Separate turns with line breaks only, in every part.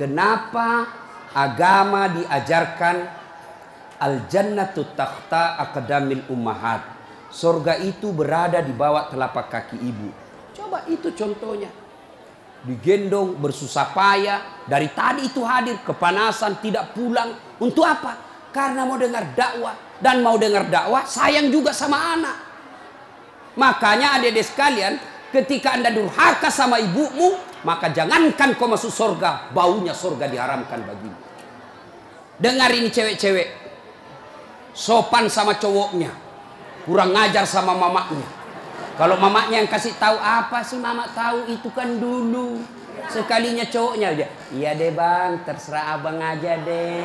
kenapa agama diajarkan al-jannatu takhta akadamil ummahat. Surga itu berada di bawah telapak kaki ibu. Coba itu contohnya. Digendong bersusah payah. Dari tadi itu hadir kepanasan tidak pulang. Untuk apa? Karena mau dengar dakwah. Dan mau dengar dakwah sayang juga sama anak. Makanya adik-adik sekalian ketika anda durhaka sama ibumu. Maka jangankan kau masuk surga. Baunya surga diharamkan bagimu. Dengar ini cewek-cewek. Sopan sama cowoknya kurang ngajar sama mamanya. Kalau mamanya yang kasih tahu apa sih mama tahu itu kan dulu. Sekalinya cowoknya aja. Iya deh bang, terserah abang aja deh.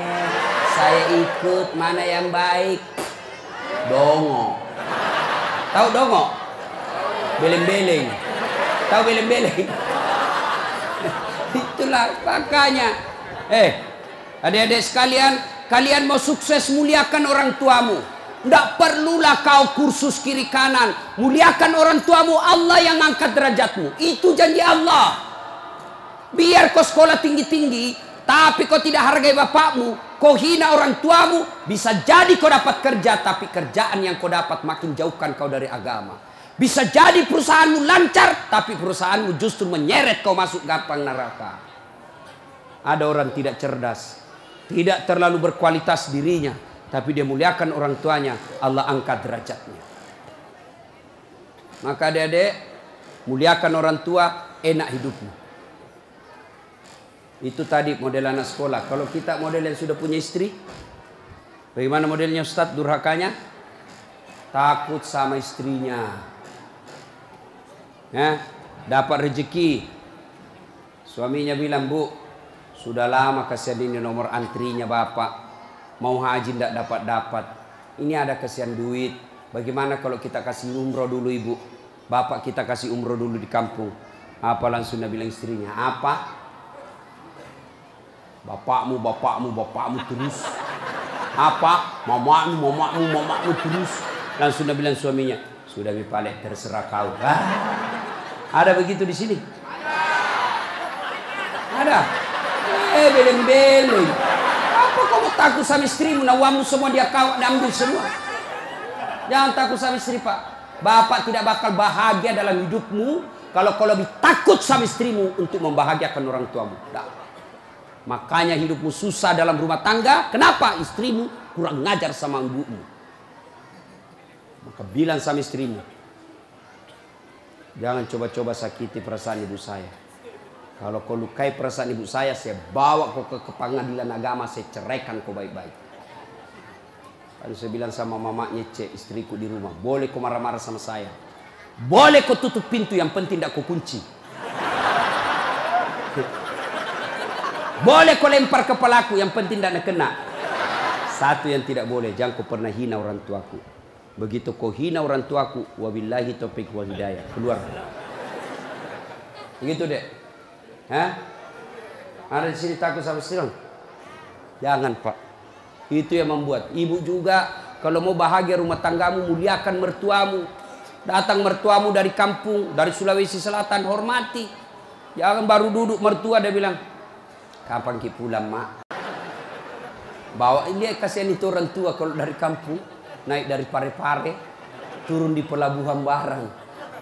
Saya ikut mana yang baik. Dongo. Tahu dongo? Beleng-beleng. Tahu beleng-beleng? Itulah makanya. Eh, adik-adik sekalian, kalian mau sukses muliakan orang tuamu. Tidak perlulah kau kursus kiri kanan. Muliakan orang tuamu. Allah yang angkat derajatmu. Itu janji Allah. Biar kau sekolah tinggi-tinggi. Tapi kau tidak hargai bapakmu. Kau hina orang tuamu. Bisa jadi kau dapat kerja. Tapi kerjaan yang kau dapat makin jauhkan kau dari agama. Bisa jadi perusahaanmu lancar. Tapi perusahaanmu justru menyeret kau masuk gampang neraka. Ada orang tidak cerdas. Tidak terlalu berkualitas dirinya tapi dia muliakan orang tuanya, Allah angkat derajatnya. Maka adik-adik, muliakan orang tua, enak hidupmu. Itu tadi model anak sekolah. Kalau kita model yang sudah punya istri, bagaimana modelnya Ustaz durhakanya? Takut sama istrinya. Dapat rezeki. Suaminya bilang, Bu, sudah lama kasihan ini nomor antrinya Bapak mau haji tidak dapat-dapat. Ini ada kesian duit. Bagaimana kalau kita kasih umroh dulu ibu? Bapak kita kasih umroh dulu di kampung. Apa langsung dia bilang istrinya? Apa? Bapakmu, bapakmu, bapakmu terus. Apa? Mamamu, mamamu, mamamu terus. Langsung dia bilang suaminya, sudah mipalek terserah kau. Ah. Ada begitu di sini? Ada. Eh, beleng-beleng takut sama istrimu, nawamu semua dia kau ambil semua. Jangan takut sama istri pak. Bapak tidak bakal bahagia dalam hidupmu kalau kau lebih takut sama istrimu untuk membahagiakan orang tuamu. Nah. Makanya hidupmu susah dalam rumah tangga. Kenapa? Istrimu kurang ngajar sama ibumu. Maka bilang sama istrimu. Jangan coba-coba sakiti perasaan ibu saya. Kalau kau lukai perasaan ibu saya, saya bawa kau ke, pengadilan agama, saya ceraikan kau baik-baik. Lalu saya bilang sama mamanya cek istriku di rumah, boleh kau marah-marah sama saya. Boleh kau tutup pintu, yang penting tidak kau kunci. Boleh kau lempar kepalaku, yang penting tidak kena. Satu yang tidak boleh, jangan kau pernah hina orang tuaku. Begitu kau hina orang tuaku, wabillahi topik wa hidayah. Keluar. Begitu deh. Hah? Ada di sini takut sama istri? Jangan pak. Itu yang membuat. Ibu juga kalau mau bahagia rumah tanggamu muliakan mertuamu. Datang mertuamu dari kampung, dari Sulawesi Selatan hormati. Jangan baru duduk mertua dia bilang, kapan kita pulang mak? Bawa ini kasihan itu orang tua kalau dari kampung naik dari Pare-Pare turun di pelabuhan barang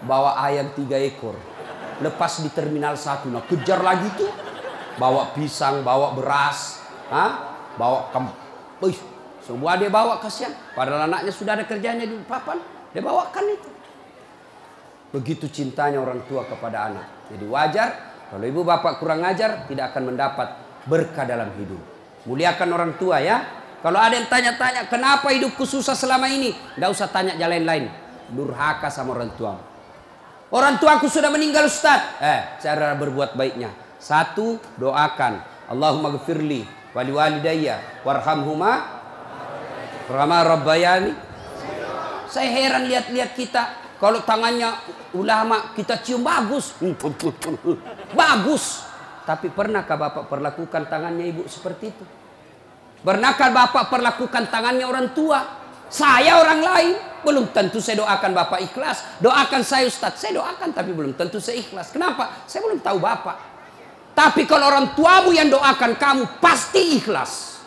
bawa ayam tiga ekor lepas di terminal satu. Nah kejar lagi tuh. Bawa pisang bawa beras ha? bawa kem Uih, semua dia bawa kasihan. Padahal anaknya sudah ada kerjanya di papan dia bawakan itu. Begitu cintanya orang tua kepada anak. Jadi wajar kalau ibu bapak kurang ajar tidak akan mendapat berkah dalam hidup. Muliakan orang tua ya kalau ada yang tanya-tanya kenapa hidupku susah selama ini tidak usah tanya jalan lain durhaka sama orang tua Orang tuaku sudah meninggal Ustaz. Eh, cara berbuat baiknya. Satu, doakan. Allahumma gfirli wali walidayya warhamhuma Rahma rabbayani. Saya heran lihat-lihat kita. Kalau tangannya ulama kita cium bagus. Bagus. Tapi pernahkah Bapak perlakukan tangannya ibu seperti itu? Pernahkah Bapak perlakukan tangannya orang tua? Saya orang lain belum tentu saya doakan Bapak ikhlas. Doakan saya Ustadz, saya doakan tapi belum tentu saya ikhlas. Kenapa? Saya belum tahu Bapak. Tapi kalau orang tuamu yang doakan kamu pasti ikhlas.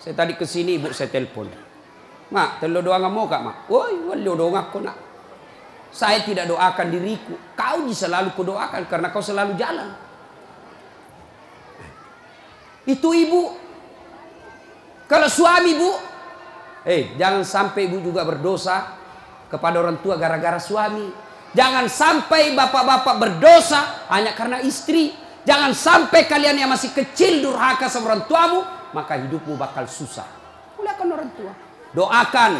Saya tadi ke sini ibu saya telepon. Mak, telo doa mau kak mak. Woi, wali doa aku nak. Saya tidak doakan diriku. Kau selalu kudoakan karena kau selalu jalan. Itu ibu. Kalau suami bu, eh jangan sampai ibu juga berdosa kepada orang tua gara-gara suami. Jangan sampai bapak-bapak berdosa hanya karena istri. Jangan sampai kalian yang masih kecil durhaka sama orang tuamu, maka hidupmu bakal susah. Muliakan orang tua. Doakan.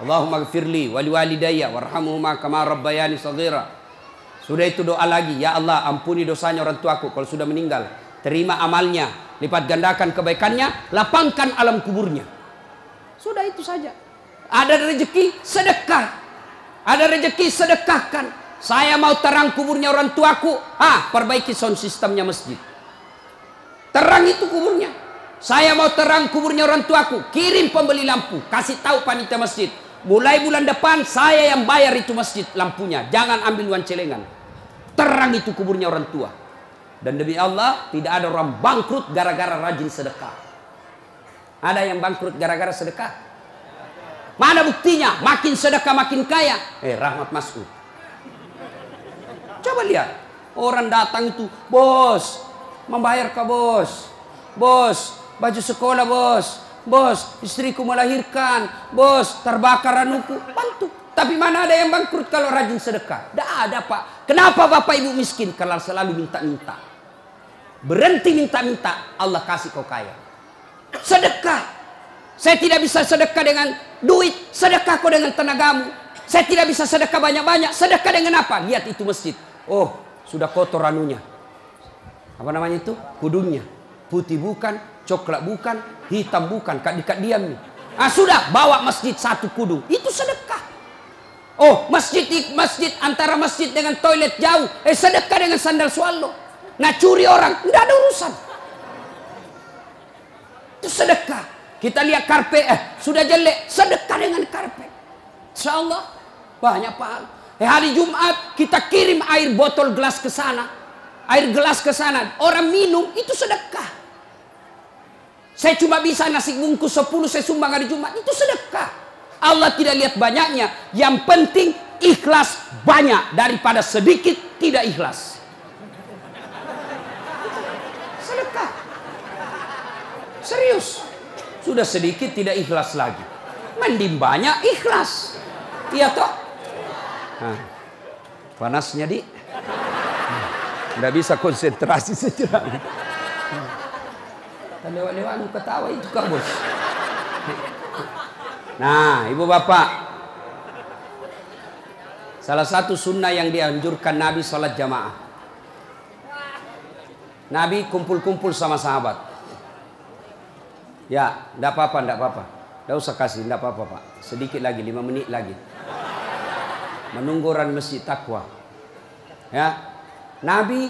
Allahumma gfirli wali walidayya warhamuhuma kama rabbayani saghira. Sudah itu doa lagi, ya Allah ampuni dosanya orang tuaku kalau sudah meninggal. Terima amalnya, lipat gandakan kebaikannya, lapangkan alam kuburnya. Sudah itu saja. Ada rezeki, sedekah. Ada rezeki sedekahkan. Saya mau terang kuburnya orang tuaku. Ah, perbaiki sound sistemnya masjid. Terang itu kuburnya. Saya mau terang kuburnya orang tuaku. Kirim pembeli lampu. Kasih tahu panitia masjid. Mulai bulan depan saya yang bayar itu masjid lampunya. Jangan ambil uang celengan. Terang itu kuburnya orang tua. Dan demi Allah tidak ada orang bangkrut gara-gara rajin sedekah. Ada yang bangkrut gara-gara sedekah? Mana buktinya? Makin sedekah makin kaya. Eh, rahmat Mas'ud. Coba lihat. Orang datang itu, bos, membayar ke bos. Bos, baju sekolah bos. Bos, istriku melahirkan. Bos, terbakar anuku. Bantu. Tapi mana ada yang bangkrut kalau rajin sedekah? Tidak ada pak. Kenapa bapak ibu miskin? Kalau selalu minta-minta. Berhenti minta-minta. Allah kasih kau kaya. Sedekah. Saya tidak bisa sedekah dengan duit, sedekah kau dengan tenagamu. Saya tidak bisa sedekah banyak-banyak, sedekah dengan apa? Lihat itu masjid. Oh, sudah kotor anunya. Apa namanya itu? Kudungnya. Putih bukan, coklat bukan, hitam bukan, kak dikat diam nih. Ah sudah, bawa masjid satu kudung. Itu sedekah. Oh, masjid masjid antara masjid dengan toilet jauh. Eh sedekah dengan sandal swallow. Nah curi orang, tidak ada urusan. Itu sedekah. Kita lihat karpet, eh sudah jelek, sedekah dengan karpet. Insya Allah banyak pahala. Eh, hari Jumat kita kirim air botol gelas ke sana, air gelas ke sana. Orang minum itu sedekah. Saya cuma bisa nasi bungkus 10 saya sumbang hari Jumat itu sedekah. Allah tidak lihat banyaknya. Yang penting ikhlas banyak daripada sedikit tidak ikhlas. Sedekah. Serius. Sudah sedikit tidak ikhlas lagi. Mending banyak ikhlas. Iya toh? Nah, panasnya di. Tidak bisa konsentrasi sejenak. Lewat-lewat ketawa itu kak bos. Nah, ibu bapak. Salah satu sunnah yang dianjurkan Nabi sholat jamaah. Nabi kumpul-kumpul sama sahabat. Ya, tidak apa-apa, tidak apa-apa. Tidak usah kasih, tidak apa-apa Pak. Sedikit lagi, lima menit lagi. Menunggu orang masjid takwa. Ya, Nabi,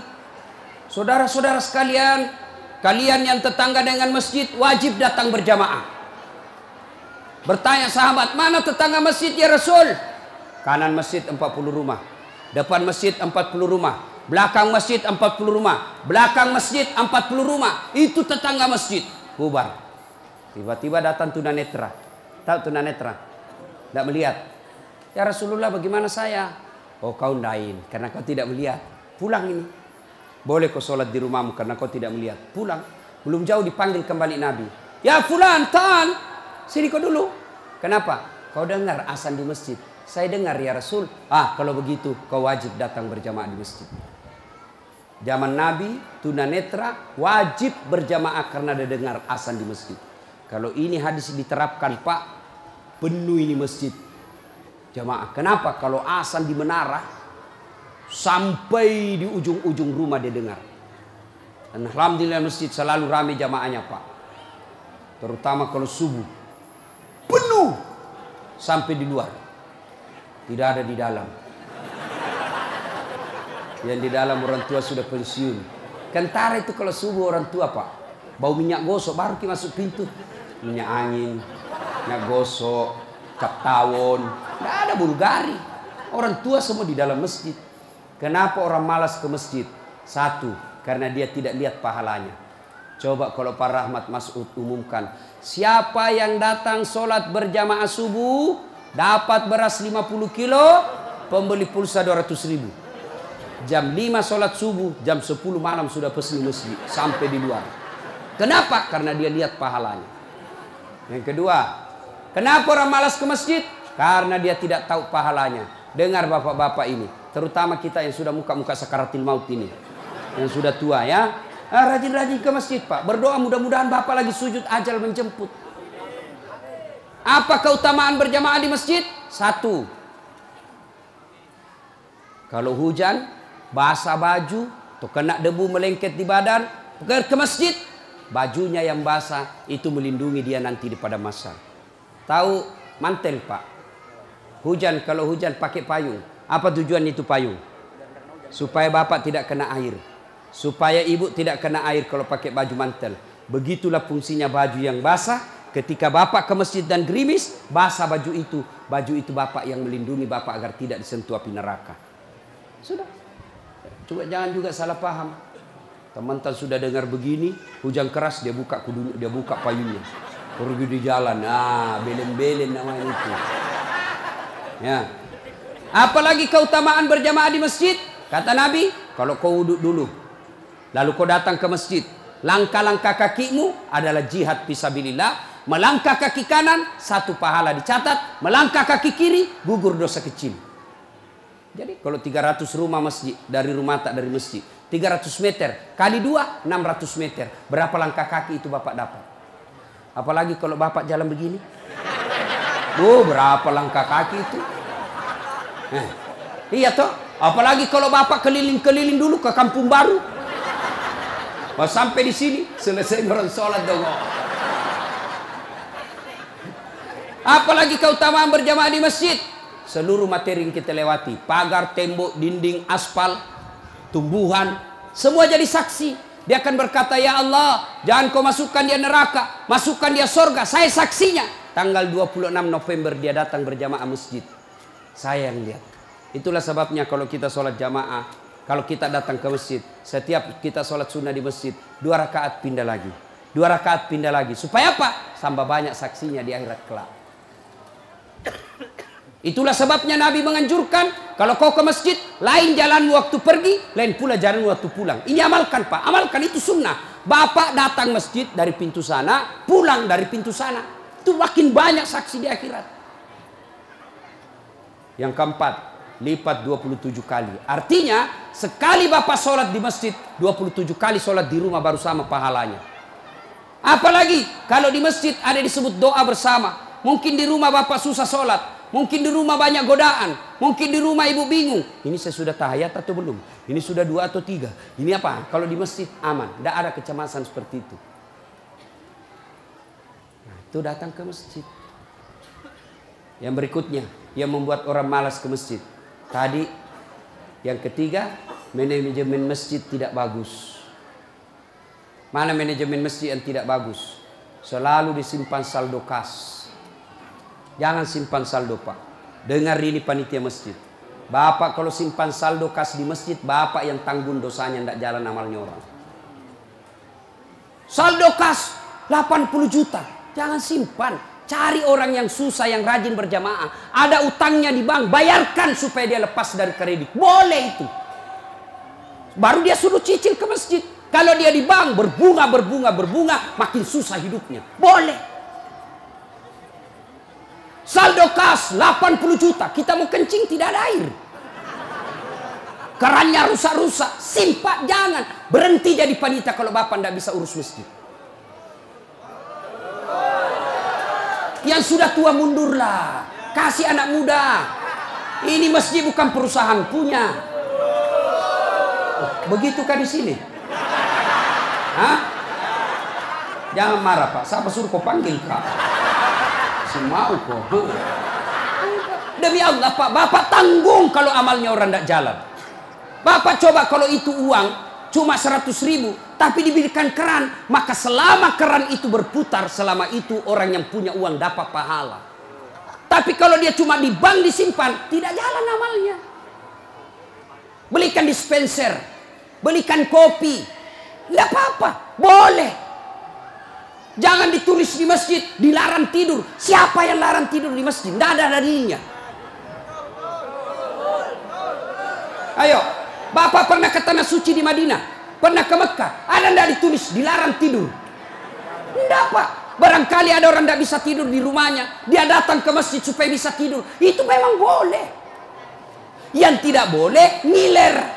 saudara-saudara sekalian, kalian yang tetangga dengan masjid wajib datang berjamaah. Bertanya sahabat, mana tetangga masjid ya Rasul? Kanan masjid 40 rumah. Depan masjid 40 rumah. Belakang masjid 40 rumah. Belakang masjid 40 rumah. Itu tetangga masjid. Bubar. Tiba-tiba datang tunanetra. Tahu tunanetra? Tidak melihat. Ya Rasulullah bagaimana saya? Oh kau lain karena kau tidak melihat. Pulang ini. Boleh kau sholat di rumahmu karena kau tidak melihat. Pulang. Belum jauh dipanggil kembali Nabi. Ya fulan, tan. Sini kau dulu. Kenapa? Kau dengar asan di masjid. Saya dengar ya Rasul. Ah kalau begitu kau wajib datang berjamaah di masjid. Zaman Nabi, tunanetra wajib berjamaah karena dia dengar asan di masjid. Kalau ini hadis diterapkan Pak, penuh ini masjid jamaah. Kenapa? Kalau asal di menara sampai di ujung-ujung rumah dia dengar. Dan alhamdulillah masjid selalu ramai jamaahnya Pak. Terutama kalau subuh. Penuh sampai di luar. Tidak ada di dalam. Yang di dalam orang tua sudah pensiun. Kentara itu kalau subuh orang tua Pak. Bau minyak gosok baru kita masuk pintu minyak angin, minyak gosok, cap tawon. Tidak ada Bulgari. Orang tua semua di dalam masjid. Kenapa orang malas ke masjid? Satu, karena dia tidak lihat pahalanya. Coba kalau Pak Rahmat Masud umumkan. Siapa yang datang sholat berjamaah subuh, dapat beras 50 kilo, pembeli pulsa 200 ribu. Jam 5 sholat subuh, jam 10 malam sudah pesan masjid. Sampai di luar. Kenapa? Karena dia lihat pahalanya. Yang kedua, kenapa orang malas ke masjid? Karena dia tidak tahu pahalanya. Dengar bapak-bapak ini. Terutama kita yang sudah muka-muka sakaratil maut ini yang sudah tua ya. Ah, rajin-rajin ke masjid Pak. Berdoa mudah-mudahan Bapak lagi sujud ajal menjemput. Apa keutamaan berjamaah di masjid? Satu. Kalau hujan, basah baju, atau kena debu melengket di badan, ke masjid, bajunya yang basah itu melindungi dia nanti di pada masa. Tahu mantel Pak. Hujan kalau hujan pakai payung. Apa tujuan itu payung? Supaya Bapak tidak kena air. Supaya ibu tidak kena air kalau pakai baju mantel. Begitulah fungsinya baju yang basah. Ketika bapak ke masjid dan gerimis, basah baju itu. Baju itu bapak yang melindungi bapak agar tidak disentuh api neraka. Sudah. Coba jangan juga salah paham. Teman-teman sudah dengar begini, hujan keras dia buka kudu, dia buka payungnya. Pergi di jalan, ah belen-belen namanya itu. Ya. Apalagi keutamaan berjamaah di masjid? Kata Nabi, kalau kau duduk dulu, Lalu kau datang ke masjid. Langkah-langkah kakimu adalah jihad fisabilillah. Melangkah kaki kanan, satu pahala dicatat. Melangkah kaki kiri, gugur dosa kecil. Jadi kalau 300 rumah masjid, dari rumah tak dari masjid. 300 meter, kali dua, 600 meter. Berapa langkah kaki itu bapak dapat? Apalagi kalau bapak jalan begini. Oh, berapa langkah kaki itu? Eh, iya toh. Apalagi kalau bapak keliling-keliling dulu ke kampung baru. Pas sampai di sini selesai orang sholat dong. Apalagi keutamaan berjamaah di masjid. Seluruh materi yang kita lewati. Pagar, tembok, dinding, aspal, tumbuhan. Semua jadi saksi. Dia akan berkata, Ya Allah, jangan kau masukkan dia neraka. Masukkan dia sorga. Saya saksinya. Tanggal 26 November dia datang berjamaah masjid. Saya yang lihat. Itulah sebabnya kalau kita sholat jamaah kalau kita datang ke masjid, setiap kita sholat sunnah di masjid, dua rakaat pindah lagi. Dua rakaat pindah lagi. Supaya apa? Tambah banyak saksinya di akhirat kelak. Itulah sebabnya Nabi menganjurkan kalau kau ke masjid, lain jalan waktu pergi, lain pula jalan waktu pulang. Ini amalkan Pak, amalkan itu sunnah. Bapak datang masjid dari pintu sana, pulang dari pintu sana. Itu makin banyak saksi di akhirat. Yang keempat, lipat 27 kali. Artinya sekali Bapak sholat di masjid 27 kali sholat di rumah baru sama pahalanya. Apalagi kalau di masjid ada disebut doa bersama. Mungkin di rumah Bapak susah sholat. Mungkin di rumah banyak godaan. Mungkin di rumah ibu bingung. Ini saya sudah tahayat atau belum? Ini sudah dua atau tiga? Ini apa? Kalau di masjid aman. Tidak ada kecemasan seperti itu. Nah, itu datang ke masjid. Yang berikutnya, yang membuat orang malas ke masjid. Tadi yang ketiga, manajemen masjid tidak bagus. Mana manajemen masjid yang tidak bagus? Selalu disimpan saldo kas. Jangan simpan saldo pak. Dengar ini panitia masjid. Bapak kalau simpan saldo kas di masjid, bapak yang tanggung dosanya tidak jalan amalnya orang. Saldo kas 80 juta. Jangan simpan. Cari orang yang susah, yang rajin berjamaah. Ada utangnya di bank, bayarkan supaya dia lepas dari kredit. Boleh itu. Baru dia suruh cicil ke masjid. Kalau dia di bank berbunga, berbunga, berbunga, makin susah hidupnya. Boleh. Saldo kas 80 juta. Kita mau kencing tidak ada air. Kerannya rusak-rusak. Simpak jangan. Berhenti jadi panita kalau bapak tidak bisa urus masjid. Yang sudah tua mundurlah. Kasih anak muda. Ini masjid bukan perusahaan punya. Oh, begitukah di sini? Hah? Jangan marah pak. Siapa suruh kau panggil kak? Si mau kok. Demi Allah pak. Bapak tanggung kalau amalnya orang tidak jalan. Bapak coba kalau itu uang cuma 100 ribu tapi diberikan keran maka selama keran itu berputar selama itu orang yang punya uang dapat pahala tapi kalau dia cuma di bank disimpan tidak jalan amalnya belikan dispenser belikan kopi. Tidak apa-apa, boleh. Jangan ditulis di masjid, dilarang tidur. Siapa yang larang tidur di masjid? Tidak ada dalilnya. Ayo, Bapak pernah ke tanah suci di Madinah? Pernah ke Mekah? Ada tidak ditulis dilarang tidur? Tidak pak. Barangkali ada orang tidak bisa tidur di rumahnya. Dia datang ke masjid supaya bisa tidur. Itu memang boleh. Yang tidak boleh, ngiler.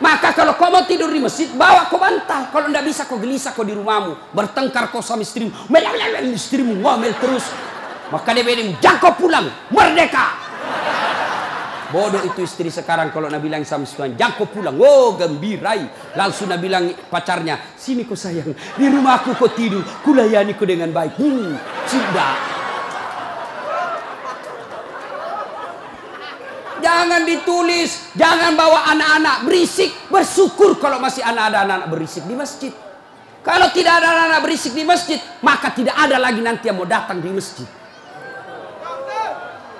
Maka kalau kau mau tidur di masjid, bawa kau bantal. Kalau tidak bisa kau gelisah kau di rumahmu. Bertengkar kau sama istrimu. Melawan istrimu ngomel terus. Maka dia bilang, jangan pulang. Merdeka. Bodoh itu istri sekarang kalau Nabi bilang sama Tuhan, jangan kau pulang. Oh gembirai. Langsung Nabi bilang pacarnya, sini kau sayang. Di rumahku kau tidur. Kulayani kau dengan baik. Hmm, sudah. Jangan ditulis, jangan bawa anak-anak berisik. Bersyukur kalau masih ada anak-anak berisik di masjid. Kalau tidak ada anak-anak berisik di masjid, maka tidak ada lagi nanti yang mau datang di masjid.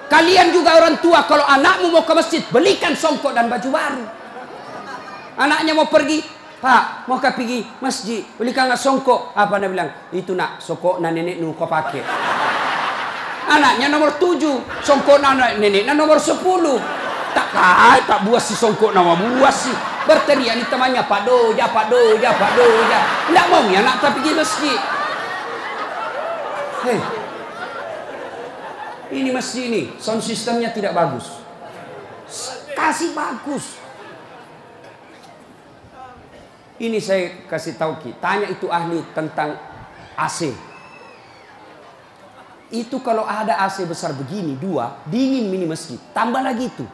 Kalian juga orang tua kalau anakmu mau ke masjid belikan songkok dan baju baru. Anaknya mau pergi, Pak, mau ke pergi masjid, belikan nggak songkok? Apa dia bilang? Itu nak songkok na nenek nu kau pakai. Anaknya nomor tujuh, songkok na nenek na nomor sepuluh. Tak kah, tak buas si songkok nama buas si. Berteriak ni temannya Pak Doja, Pak Doja, Pak Doja. Tidak mau ya nak tak pergi masjid. Hei, ini masjid ini sound sistemnya tidak bagus. Kasih bagus. Ini saya kasih tahu Ki, tanya itu ahli tentang AC. Itu kalau ada AC besar begini dua, dingin mini masjid, tambah lagi itu.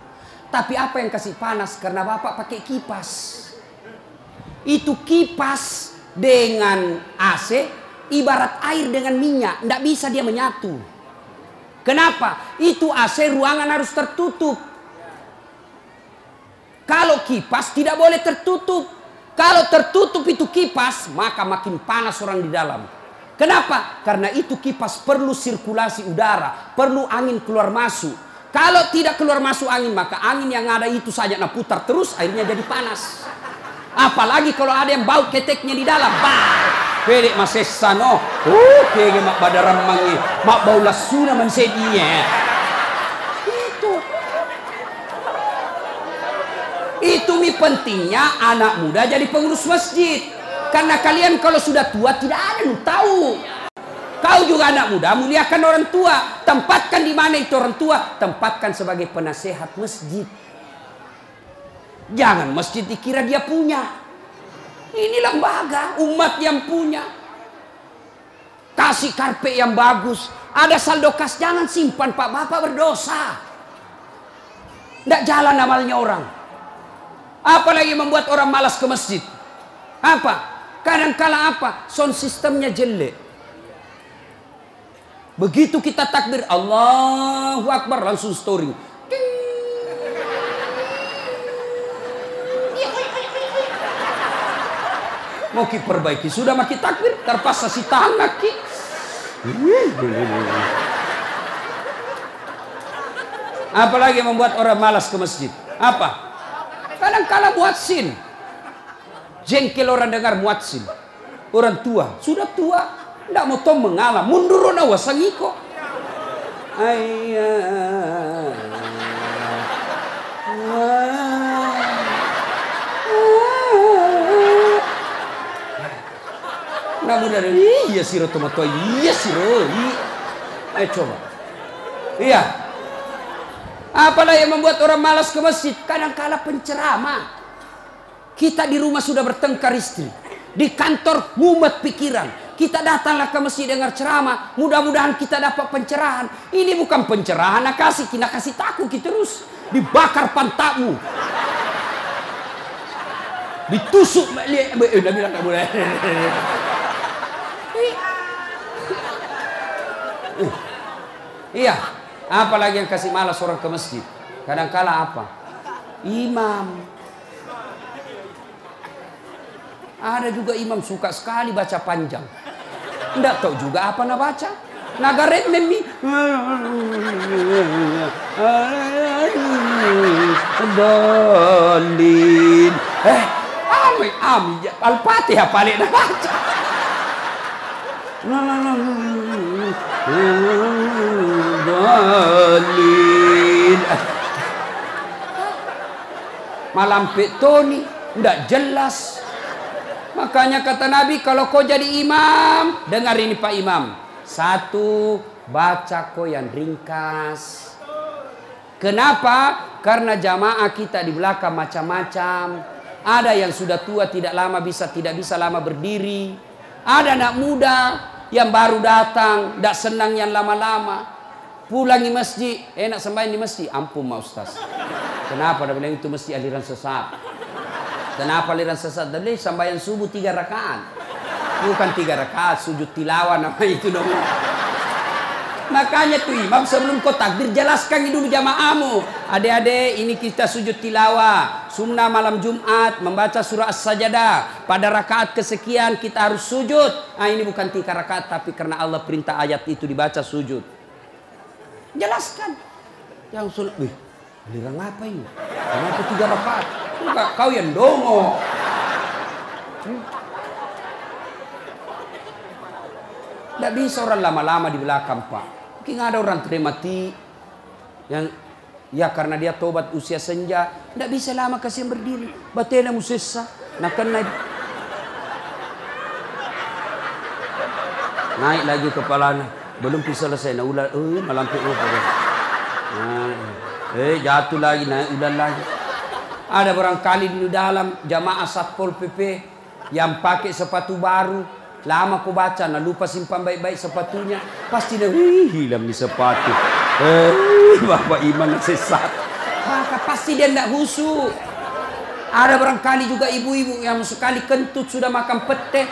Tapi apa yang kasih panas karena Bapak pakai kipas. Itu kipas dengan AC ibarat air dengan minyak, tidak bisa dia menyatu. Kenapa? Itu AC ruangan harus tertutup. Kalau kipas tidak boleh tertutup. Kalau tertutup itu kipas, maka makin panas orang di dalam. Kenapa? Karena itu kipas perlu sirkulasi udara, perlu angin keluar masuk. Kalau tidak keluar masuk angin, maka angin yang ada itu saja nah putar terus, akhirnya jadi panas. Apalagi kalau ada yang bau keteknya di dalam, bah, Pwede masesano. Oh, kaya mak badaram mangi. Mak bau lasu naman sa Itu. Itu mi pentingnya anak muda jadi pengurus masjid. Karena kalian kalau sudah tua tidak ada yang tahu. Kau juga anak muda, muliakan orang tua. Tempatkan di mana itu orang tua. Tempatkan sebagai penasehat masjid. Jangan masjid dikira dia punya. Ini lembaga umat yang punya. Kasih karpet yang bagus. Ada saldo kas jangan simpan Pak Bapak berdosa. Tidak jalan amalnya orang. Apalagi membuat orang malas ke masjid. Apa? Kadang-kala apa? Sound sistemnya jelek. Begitu kita takbir Allahu Akbar langsung story. Mau ki perbaiki. Sudah maki takbir. Terpaksa si tangan ki. Apalagi membuat orang malas ke masjid. Apa? Kadang-kala buat sin. Jengkel orang dengar muatsin. Orang tua. Sudah tua. Tidak mau tom mengalah. Mundur na wasangiko. Ayah. Namun dari iya siro tomato iya siro. Ayo coba. Iya. Apalah yang membuat orang malas ke masjid? Kadang-kala penceramah. Kita di rumah sudah bertengkar istri. Di kantor mumet pikiran. Kita datanglah ke masjid dengar ceramah. Mudah-mudahan kita dapat pencerahan. Ini bukan pencerahan. Nak kasih, kita kasih takut kita terus. Dibakar pantatmu. Ditusuk. Eh, udah bilang tak boleh. Uh. Iya. Apalagi yang kasih malas orang ke masjid. Kadangkala apa? Imam. Ada juga imam suka sekali baca panjang. Tidak tahu juga apa nak baca. Nagaret memi. Dolin. Eh, ami ami Al-Fatihah paling nak baca. Dolin. Malam petoni, tidak jelas. Makanya kata Nabi, kalau kau jadi imam, dengar ini Pak Imam. Satu, baca kau yang ringkas. Kenapa? Karena jamaah kita di belakang macam-macam. Ada yang sudah tua tidak lama bisa tidak bisa lama berdiri. Ada anak muda yang baru datang, tidak senang yang lama-lama. Pulang di masjid, enak sembahyang di masjid. Ampun ma Ustaz. Kenapa? Dia itu mesti aliran sesat. Kenapa aliran sesat? Dia bilang sembahyang subuh tiga rakaat. Bukan tiga rakaat, sujud tilawah nama itu dong. Makanya tuh imam sebelum kau takbir jelaskan dulu jamaahmu. Adik-adik ini kita sujud tilawah. Sunnah malam Jumat membaca surah As-Sajadah. Pada rakaat kesekian kita harus sujud. Ah ini bukan tiga rakaat tapi karena Allah perintah ayat itu dibaca sujud. Jelaskan. Yang sulit, wih, aliran apa ini? Kenapa tiga rakaat? Enggak, kau yang dongo. Hmm? Tidak bisa orang lama-lama di belakang pak. Mungkin ada orang mati yang ya karena dia tobat usia senja, tidak bisa lama kasih berdiri. Batena musesa, nak kena naik lagi kepalanya, belum selesai. Nah ular, eh malam tu Nah, eh jatuh lagi, naik ular lagi. Ada barangkali di dalam jamaah satpol pp yang pakai sepatu baru, Lama aku baca, nah lupa simpan baik-baik sepatunya. Pasti dia, wih, hilang di sepatu. Eh, Bapak Iman sesat. Maka pasti dia tidak husu. Ada barangkali juga ibu-ibu yang sekali kentut sudah makan pete.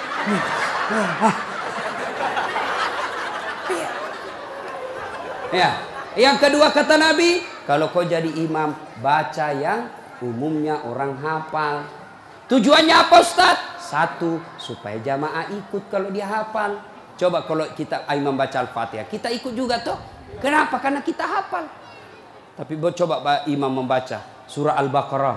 Ya. Yang kedua kata Nabi, kalau kau jadi imam, baca yang umumnya orang hafal. Tujuannya apa Ustaz? Satu, supaya jamaah ikut kalau dia hafal. Coba kalau kita imam baca Al-Fatihah, kita ikut juga toh. Kenapa? Karena kita hafal. Tapi coba imam membaca surah Al-Baqarah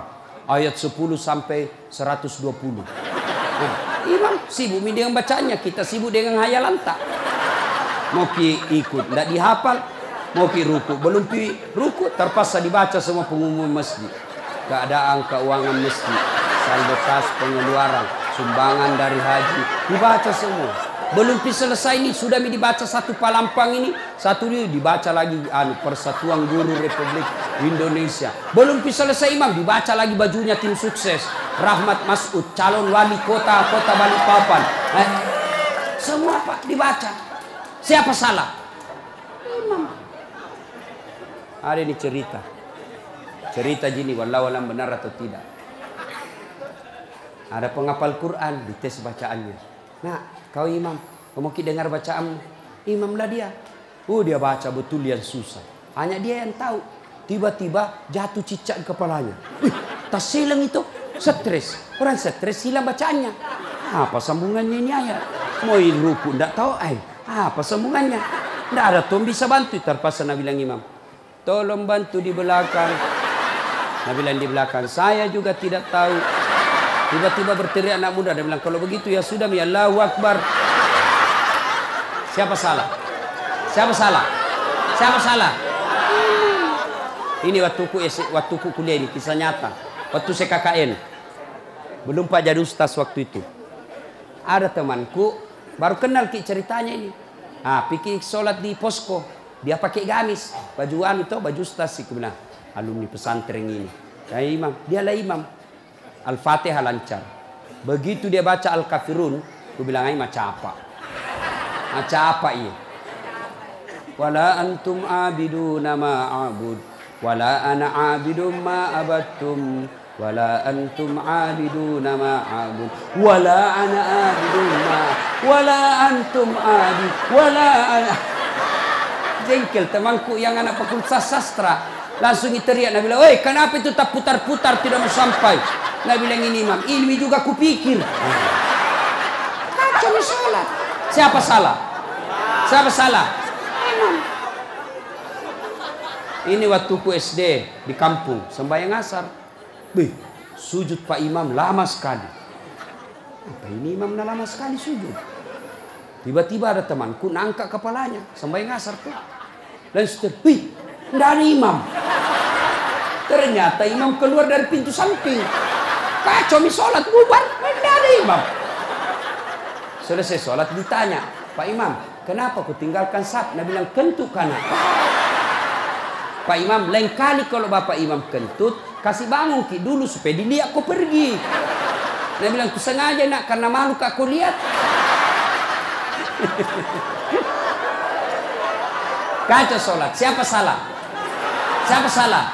ayat 10 sampai 120. Nah, imam sibuk dengan bacanya, kita sibuk dengan hayalan tak. Mau ikut, tidak dihafal. Mau ki ruku, belum pi ruku, terpaksa dibaca semua pengumuman masjid. Keadaan keuangan masjid, saldo kas pengeluaran, sumbangan dari haji. Dibaca semua. Belum selesai ini sudah dibaca satu palampang ini. Satu ini dibaca lagi anu Persatuan Guru Republik Indonesia. Belum selesai imam dibaca lagi bajunya tim sukses. Rahmat Masud calon wali kota kota Balikpapan. Eh, semua pak dibaca. Siapa salah? Imam ada ini cerita cerita gini walau alam benar atau tidak ada penghafal Quran, dites bacaannya. Nah, kau imam, kau mau dengar bacaan imamlah dia. Oh, dia baca betul yang susah. Hanya dia yang tahu. Tiba-tiba jatuh cicak kepalanya. Tas silang itu. Stres. Orang stres hilang bacaannya. Apa sambungannya ini ayat? Mau ruku, tidak tahu ay. Apa sambungannya? Tidak ada tuh bisa bantu. Terpaksa Nabi bilang imam. Tolong bantu di belakang. Nabi bilang di belakang. Saya juga tidak tahu. Tiba-tiba berteriak anak muda. Dia bilang, kalau begitu ya sudah, ya Allahu Akbar. Siapa salah? Siapa salah? Siapa salah? Ini waktu ku waktu ku kuliah ini kisah nyata. Waktu saya KKN. Belum Pak jadi ustaz waktu itu. Ada temanku baru kenal ki ceritanya ini. Ah, pikir sholat di posko. Dia pakai gamis, baju anu itu, baju sih bilang. Alumni pesantren ini. Ya imam, dia lah imam. Al-Fatihah lancar. Begitu dia baca Al-Kafirun, aku bilang macam apa? Macam apa ini? Wala antum abiduna ma abud. Wala ana abidum ma abattum. Wala antum abiduna ma abud. Wala ana abidum ma. Wala antum abid. Wala ana. Jengkel temanku yang anak fakultas sastra. Langsung teriak Nabi bilang, "Woi, kenapa itu tak putar-putar tidak mau sampai?" Nabi bilang ini imam, ilmi juga kupikir. Kacau sholat. Siapa salah? Siapa salah? Ini waktu ku SD di kampung, sembahyang asar. Bih, sujud Pak Imam lama sekali. Apa ini imam lama sekali sujud? Tiba-tiba ada temanku nangka kepalanya, sembahyang asar tuh. Dan sudah, wih, ada imam. Ternyata imam keluar dari pintu samping. Kacau mi sholat bubar, tidak ada imam. Selesai sholat ditanya, Pak Imam, kenapa ku tinggalkan sab? Nabi bilang, kentut kanan. Pak Imam, lain kali kalau Bapak Imam kentut, kasih bangun ki dulu supaya dilihat kau pergi. Nabi bilang, ku sengaja nak karena malu aku lihat. Kacau sholat, siapa salah? Siapa salah?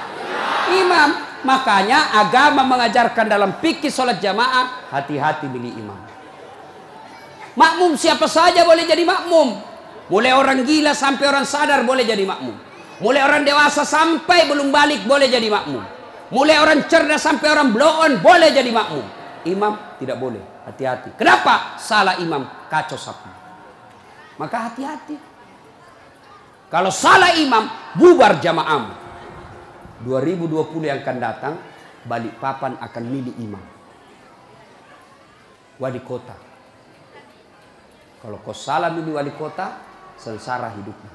Imam. Makanya agama mengajarkan dalam pikir sholat jamaah, hati-hati milih imam. Makmum siapa saja boleh jadi makmum. Mulai orang gila sampai orang sadar boleh jadi makmum. Mulai orang dewasa sampai belum balik boleh jadi makmum. Mulai orang cerdas sampai orang blow on boleh jadi makmum. Imam tidak boleh. Hati-hati. Kenapa? Salah imam kacau sapu. Maka hati-hati. Kalau salah imam bubar jamaah. 2020 yang akan datang balik papan akan milih imam. Wali kota. Kalau kau salah milih wali kota, sengsara hidupmu.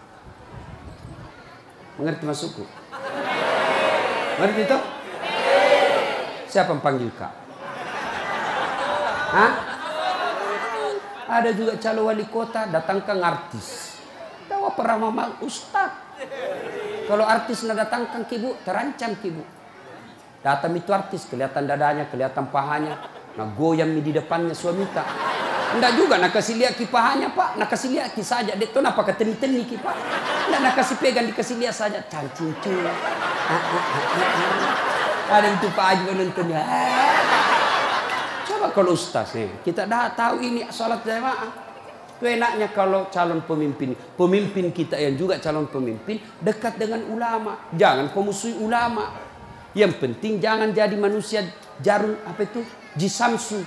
Mengerti masukku? Mengerti itu? Siapa yang panggil kak? Hah? Ada juga calon wali kota datangkan artis. Tahu apa ramah ustaz? Kalau artis nak datangkan kibu, terancam kibu. Datang itu artis, kelihatan dadanya, kelihatan pahanya. Nah goyang di depannya suami tak. Enggak juga nak kasih lihat kipahanya pak, nak kasih lihat ki saja. Dia tuh napa keteni teni kipa. Enggak nak kasih pegang dikasih lihat saja. Cancing cuy. Ada itu pak Haji menonton ya. Coba kalau ustaz nih, kita dah tahu ini salat jamaah. Itu enaknya kalau calon pemimpin, pemimpin kita yang juga calon pemimpin dekat dengan ulama. Jangan kau ulama. Yang penting jangan jadi manusia jarum apa itu jisamsu.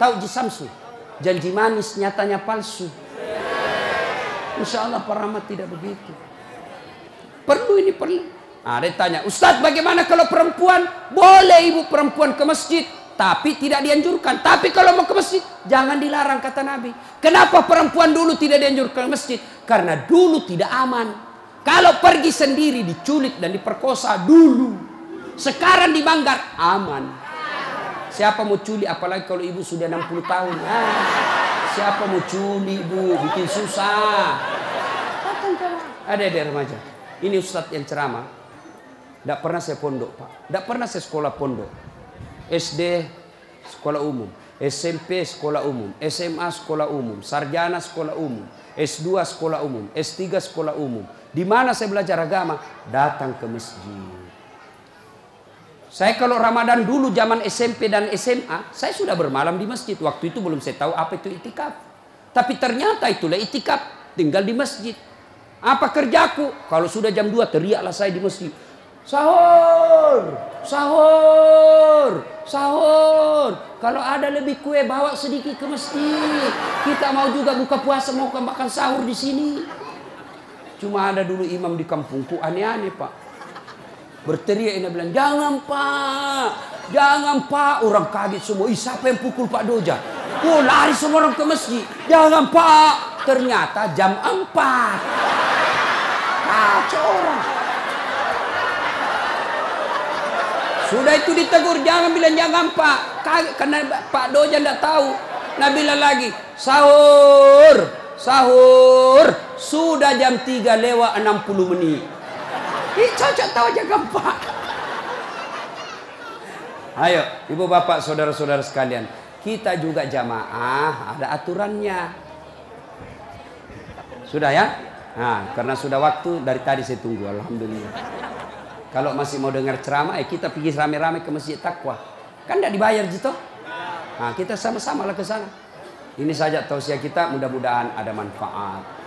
Tahu jisamsu? Janji manis nyatanya palsu. Insya Allah para rahmat tidak begitu. Perlu ini perlu. Nah, dia tanya, Ustadz bagaimana kalau perempuan? Boleh ibu perempuan ke masjid. Tapi tidak dianjurkan. Tapi kalau mau ke masjid, jangan dilarang kata Nabi. Kenapa perempuan dulu tidak dianjurkan ke masjid? Karena dulu tidak aman. Kalau pergi sendiri diculik dan diperkosa dulu. Sekarang di Manggar aman. Siapa mau culi apalagi kalau ibu sudah 60 tahun. Ah, siapa mau culi ibu bikin susah. Ada di remaja. Ini ustadz yang ceramah. Tidak pernah saya pondok pak. Tidak pernah saya sekolah pondok. SD sekolah umum. SMP sekolah umum. SMA sekolah umum. Sarjana sekolah umum. S2 sekolah umum. S3 sekolah umum. Di mana saya belajar agama? Datang ke masjid. Saya kalau Ramadan dulu zaman SMP dan SMA, saya sudah bermalam di masjid. Waktu itu belum saya tahu apa itu itikaf. Tapi ternyata itulah itikaf, tinggal di masjid. Apa kerjaku? Kalau sudah jam 2 teriaklah saya di masjid. Sahur, sahur, sahur. Kalau ada lebih kue bawa sedikit ke masjid. Kita mau juga buka puasa mau makan sahur di sini. Cuma ada dulu imam di kampungku aneh-aneh pak. Berteriak ini bilang jangan pak. Jangan pak. Orang kaget semua ih siapa yang pukul pak Doja? Oh lari semua orang ke masjid. Jangan pak. Ternyata jam 4 kacau. orang sudah itu ditegur jangan bilang jangan pak karena pak Doja tidak tahu nah bilang lagi sahur sahur sudah jam 3 lewat 60 menit ini cocok tahu aja gampang. Ayo, ibu bapak, saudara-saudara sekalian. Kita juga jamaah, ada aturannya. Sudah ya? Nah, karena sudah waktu, dari tadi saya tunggu. Alhamdulillah. Kalau masih mau dengar ceramah, eh kita pergi rame-rame ke Masjid Takwa. Kan tidak dibayar gitu. Nah, kita sama-sama lah ke sana. Ini saja tausiah kita, mudah-mudahan ada manfaat.